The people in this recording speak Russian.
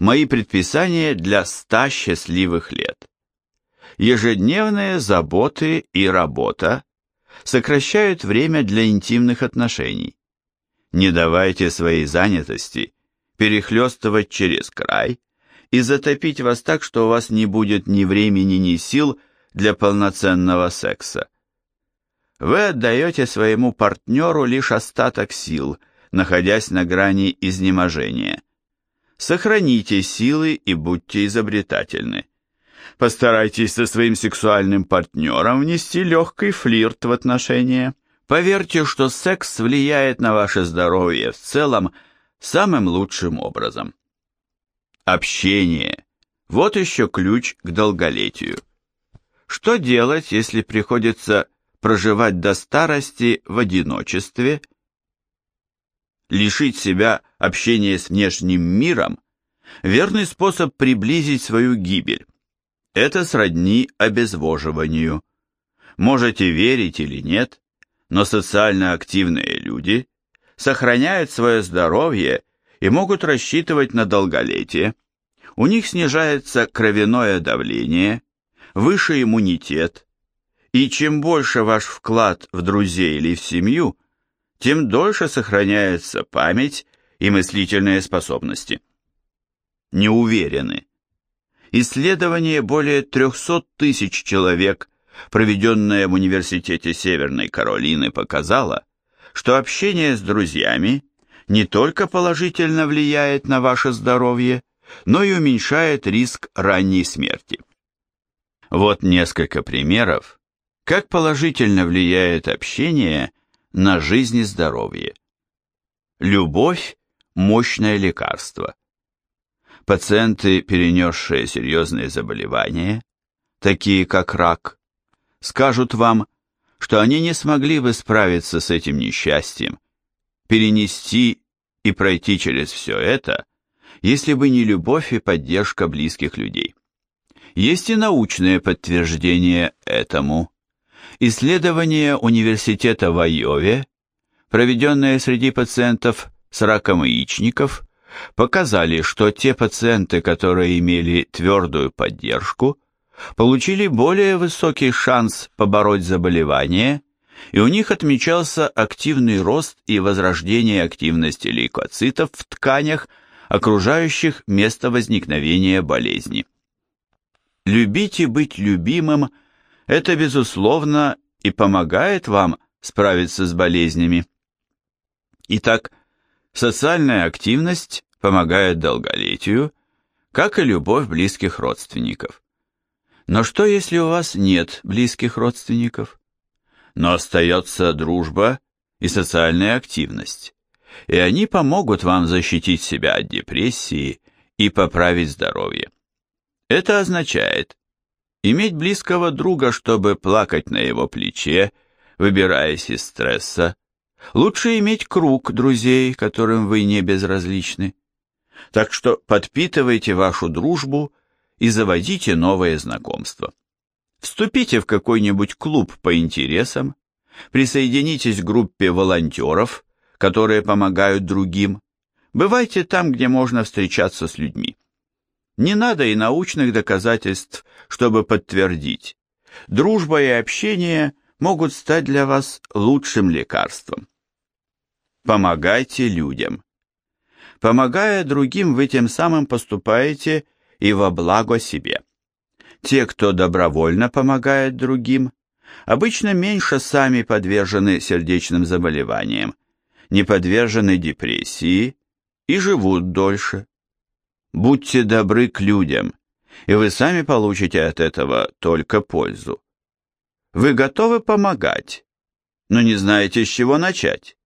Мои предписания для ста счастливых лет. Ежедневные заботы и работа сокращают время для интимных отношений. Не давайте своей занятости перехлестывать через край и затопить вас так, что у вас не будет ни времени, ни сил для полноценного секса. Вы отдаете своему партнеру лишь остаток сил, находясь на грани изнеможения. Сохраните силы и будьте изобретательны. Постарайтесь со своим сексуальным партнером внести легкий флирт в отношения. Поверьте, что секс влияет на ваше здоровье в целом самым лучшим образом. Общение. Вот еще ключ к долголетию. Что делать, если приходится проживать до старости в одиночестве? Лишить себя общения с внешним миром – верный способ приблизить свою гибель. Это сродни обезвоживанию. Можете верить или нет, но социально активные люди сохраняют свое здоровье и могут рассчитывать на долголетие. У них снижается кровяное давление, выше иммунитет, и чем больше ваш вклад в друзей или в семью, тем дольше сохраняется память и мыслительные способности. Не уверены. Исследование более 300 тысяч человек, проведенное в Университете Северной Каролины, показало, что общение с друзьями не только положительно влияет на ваше здоровье, но и уменьшает риск ранней смерти. Вот несколько примеров, как положительно влияет общение на жизнь и здоровье. Любовь – мощное лекарство. Пациенты, перенесшие серьезные заболевания, такие как рак, скажут вам, что они не смогли бы справиться с этим несчастьем, перенести и пройти через все это, если бы не любовь и поддержка близких людей. Есть и научное подтверждение этому. Исследование университета в Айове, проведенное среди пациентов с раком яичников, показали, что те пациенты, которые имели твердую поддержку, получили более высокий шанс побороть заболевание, и у них отмечался активный рост и возрождение активности лейкоцитов в тканях, окружающих место возникновения болезни. Любить и быть любимым – это, безусловно, и помогает вам справиться с болезнями. Итак, Социальная активность помогает долголетию, как и любовь близких родственников. Но что, если у вас нет близких родственников? Но остается дружба и социальная активность, и они помогут вам защитить себя от депрессии и поправить здоровье. Это означает иметь близкого друга, чтобы плакать на его плече, выбираясь из стресса, Лучше иметь круг друзей, которым вы не безразличны. Так что подпитывайте вашу дружбу и заводите новые знакомства. Вступите в какой-нибудь клуб по интересам, присоединитесь к группе волонтеров, которые помогают другим. Бывайте там, где можно встречаться с людьми. Не надо и научных доказательств, чтобы подтвердить. Дружба и общение могут стать для вас лучшим лекарством. Помогайте людям. Помогая другим, вы тем самым поступаете и во благо себе. Те, кто добровольно помогает другим, обычно меньше сами подвержены сердечным заболеваниям, не подвержены депрессии и живут дольше. Будьте добры к людям, и вы сами получите от этого только пользу. Вы готовы помогать, но не знаете, с чего начать.